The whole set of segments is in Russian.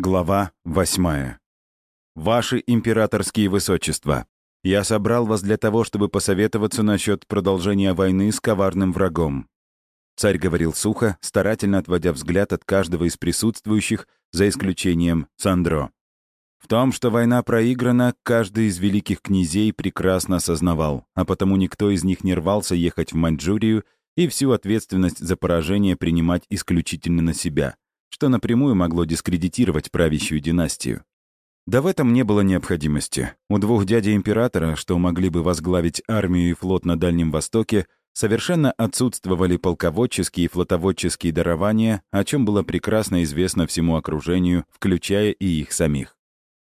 Глава 8. Ваши императорские высочества, я собрал вас для того, чтобы посоветоваться насчет продолжения войны с коварным врагом. Царь говорил сухо, старательно отводя взгляд от каждого из присутствующих, за исключением Сандро. В том, что война проиграна, каждый из великих князей прекрасно осознавал, а потому никто из них не рвался ехать в Маньчжурию и всю ответственность за поражение принимать исключительно на себя — что напрямую могло дискредитировать правящую династию. Да в этом не было необходимости. У двух дядей императора, что могли бы возглавить армию и флот на Дальнем Востоке, совершенно отсутствовали полководческие и флотоводческие дарования, о чем было прекрасно известно всему окружению, включая и их самих.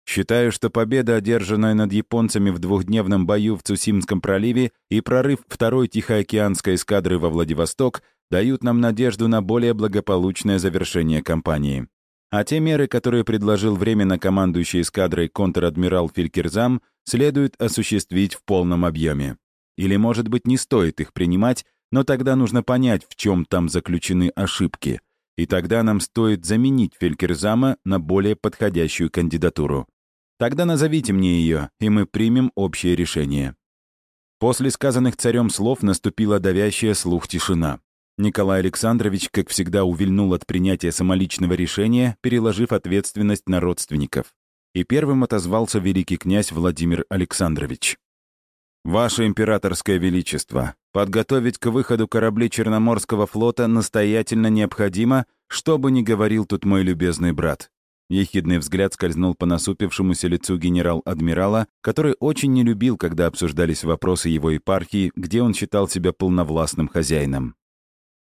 Считаю, что победа, одержанная над японцами в двухдневном бою в Цусимском проливе и прорыв второй Тихоокеанской эскадры во Владивосток дают нам надежду на более благополучное завершение кампании. А те меры, которые предложил временно командующий эскадрой контр-адмирал Фелькерзам, следует осуществить в полном объеме. Или, может быть, не стоит их принимать, но тогда нужно понять, в чем там заключены ошибки. И тогда нам стоит заменить Фелькерзама на более подходящую кандидатуру. Тогда назовите мне ее, и мы примем общее решение. После сказанных царем слов наступила давящая слух тишина. Николай Александрович, как всегда, увильнул от принятия самоличного решения, переложив ответственность на родственников. И первым отозвался великий князь Владимир Александрович. «Ваше императорское величество, подготовить к выходу корабли Черноморского флота настоятельно необходимо, что бы ни говорил тут мой любезный брат». Ехидный взгляд скользнул по насупившемуся лицу генерал-адмирала, который очень не любил, когда обсуждались вопросы его епархии, где он считал себя полновластным хозяином.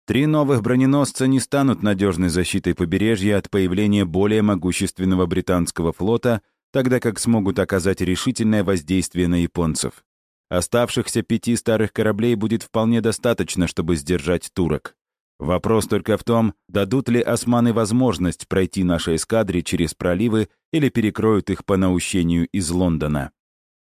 Три новых броненосца не станут надежной защитой побережья от появления более могущественного британского флота, тогда как смогут оказать решительное воздействие на японцев. Оставшихся пяти старых кораблей будет вполне достаточно, чтобы сдержать турок. Вопрос только в том, дадут ли османы возможность пройти нашей эскадре через проливы или перекроют их по наущению из Лондона.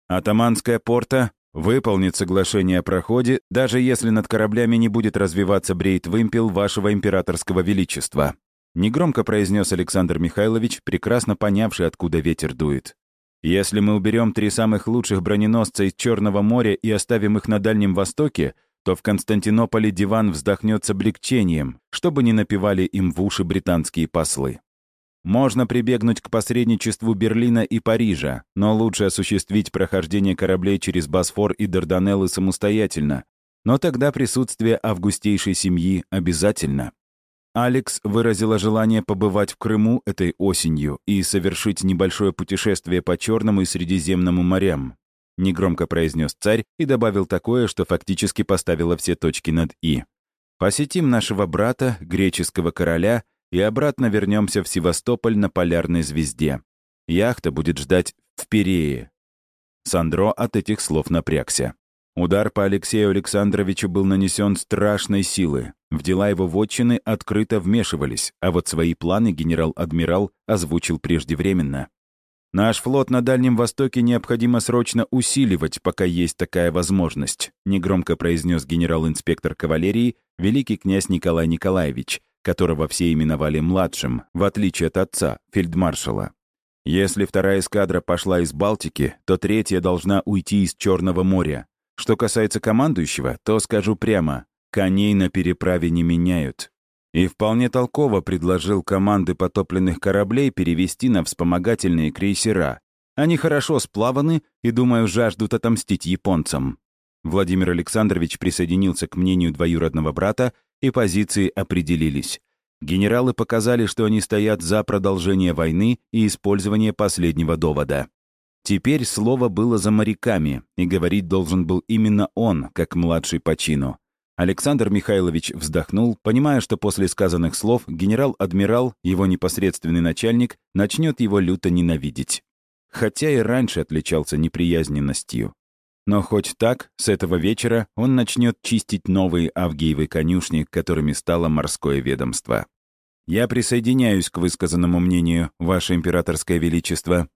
Атаманская порта выполнит соглашение о проходе, даже если над кораблями не будет развиваться брейт-вымпел вашего императорского величества», негромко произнес Александр Михайлович, прекрасно понявший, откуда ветер дует. «Если мы уберем три самых лучших броненосца из Черного моря и оставим их на Дальнем Востоке, то в Константинополе диван вздохнет с облегчением, чтобы не напевали им в уши британские послы. Можно прибегнуть к посредничеству Берлина и Парижа, но лучше осуществить прохождение кораблей через Босфор и Дарданеллы самостоятельно. Но тогда присутствие августейшей семьи обязательно. Алекс выразила желание побывать в Крыму этой осенью и совершить небольшое путешествие по Черному и Средиземному морям. Негромко произнес царь и добавил такое, что фактически поставило все точки над «и». «Посетим нашего брата, греческого короля, и обратно вернемся в Севастополь на полярной звезде. Яхта будет ждать в Перее. Сандро от этих слов напрягся. Удар по Алексею Александровичу был нанесен страшной силы. В дела его вотчины открыто вмешивались, а вот свои планы генерал-адмирал озвучил преждевременно. «Наш флот на Дальнем Востоке необходимо срочно усиливать, пока есть такая возможность», негромко произнес генерал-инспектор кавалерии великий князь Николай Николаевич, которого все именовали младшим, в отличие от отца, фельдмаршала. Если вторая эскадра пошла из Балтики, то третья должна уйти из Черного моря. Что касается командующего, то скажу прямо, коней на переправе не меняют. И вполне толково предложил команды потопленных кораблей перевести на вспомогательные крейсера. Они хорошо сплаваны и, думаю, жаждут отомстить японцам. Владимир Александрович присоединился к мнению двоюродного брата и позиции определились. Генералы показали, что они стоят за продолжение войны и использование последнего довода. Теперь слово было за моряками, и говорить должен был именно он, как младший по чину. Александр Михайлович вздохнул, понимая, что после сказанных слов генерал-адмирал, его непосредственный начальник, начнет его люто ненавидеть. Хотя и раньше отличался неприязненностью. Но хоть так, с этого вечера он начнет чистить новые Авгиевы конюшни, которыми стало морское ведомство. Я присоединяюсь к высказанному мнению, Ваше Императорское Величество.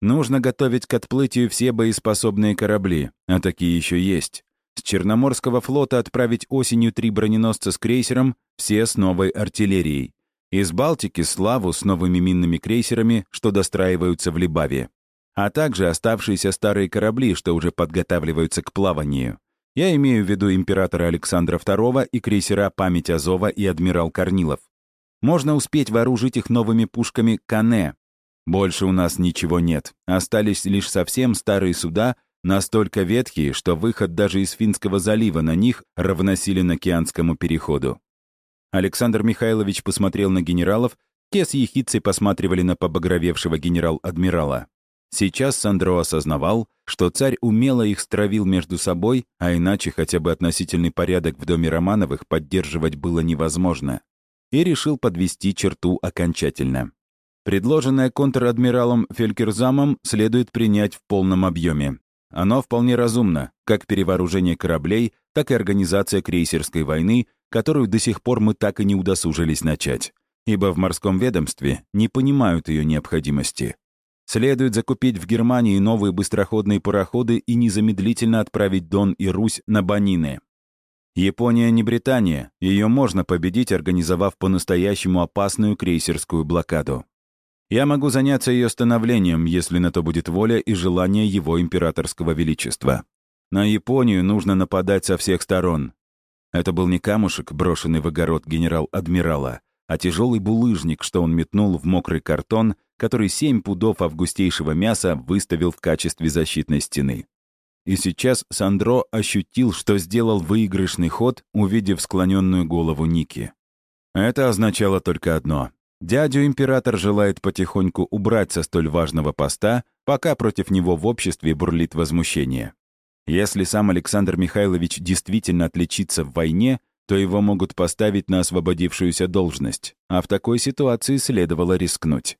Нужно готовить к отплытию все боеспособные корабли, а такие еще есть. С Черноморского флота отправить осенью три броненосца с крейсером, все с новой артиллерией. Из Балтики Славу с новыми минными крейсерами, что достраиваются в Либаве. А также оставшиеся старые корабли, что уже подготавливаются к плаванию. Я имею в виду императора Александра II и крейсера «Память Азова» и «Адмирал Корнилов». Можно успеть вооружить их новыми пушками «Кане». Больше у нас ничего нет. Остались лишь совсем старые суда, настолько ветхие, что выход даже из Финского залива на них равносилен океанскому переходу. Александр Михайлович посмотрел на генералов, те с ехицей посматривали на побагровевшего генерал-адмирала. Сейчас Сандро осознавал, что царь умело их стравил между собой, а иначе хотя бы относительный порядок в доме Романовых поддерживать было невозможно, и решил подвести черту окончательно. Предложенное контр-адмиралом Фелькерзамом следует принять в полном объеме. Оно вполне разумно, как перевооружение кораблей, так и организация крейсерской войны, которую до сих пор мы так и не удосужились начать, ибо в морском ведомстве не понимают ее необходимости. Следует закупить в Германии новые быстроходные пароходы и незамедлительно отправить Дон и Русь на Банины. Япония не Британия, ее можно победить, организовав по-настоящему опасную крейсерскую блокаду. Я могу заняться ее становлением, если на то будет воля и желание его императорского величества. На Японию нужно нападать со всех сторон. Это был не камушек, брошенный в огород генерал-адмирала, а тяжелый булыжник, что он метнул в мокрый картон, который семь пудов августейшего мяса выставил в качестве защитной стены. И сейчас Сандро ощутил, что сделал выигрышный ход, увидев склоненную голову Ники. Это означало только одно. Дядю император желает потихоньку убрать со столь важного поста, пока против него в обществе бурлит возмущение. Если сам Александр Михайлович действительно отличится в войне, то его могут поставить на освободившуюся должность, а в такой ситуации следовало рискнуть.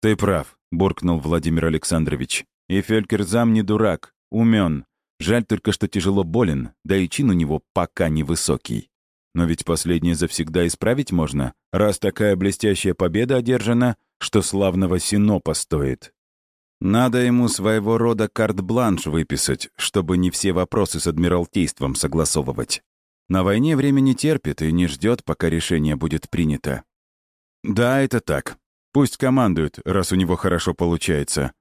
«Ты прав», — буркнул Владимир Александрович. «И Фелькерзам не дурак, умен. Жаль только, что тяжело болен, да и чин у него пока невысокий. Но ведь последнее завсегда исправить можно, раз такая блестящая победа одержана, что славного Синопа стоит. Надо ему своего рода карт-бланш выписать, чтобы не все вопросы с Адмиралтейством согласовывать. На войне время не терпит и не ждет, пока решение будет принято. Да, это так. Пусть командует, раз у него хорошо получается.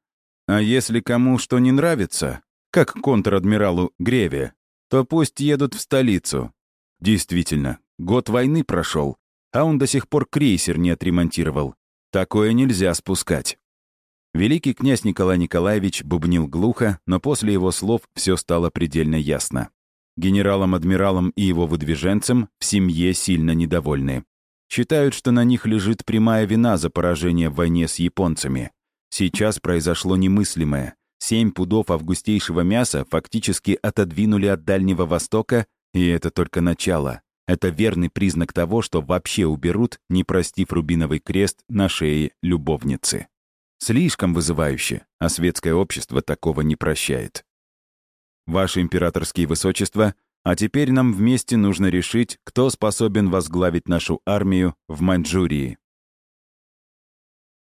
А если кому что не нравится, как контр-адмиралу Греве, то пусть едут в столицу. Действительно, год войны прошел, а он до сих пор крейсер не отремонтировал. Такое нельзя спускать. Великий князь Николай Николаевич бубнил глухо, но после его слов все стало предельно ясно. Генералам-адмиралам и его выдвиженцам в семье сильно недовольны. Считают, что на них лежит прямая вина за поражение в войне с японцами. Сейчас произошло немыслимое. Семь пудов августейшего мяса фактически отодвинули от Дальнего Востока, и это только начало. Это верный признак того, что вообще уберут, не простив рубиновый крест на шее любовницы. Слишком вызывающе, а светское общество такого не прощает. Ваше императорские высочества, а теперь нам вместе нужно решить, кто способен возглавить нашу армию в Маньчжурии.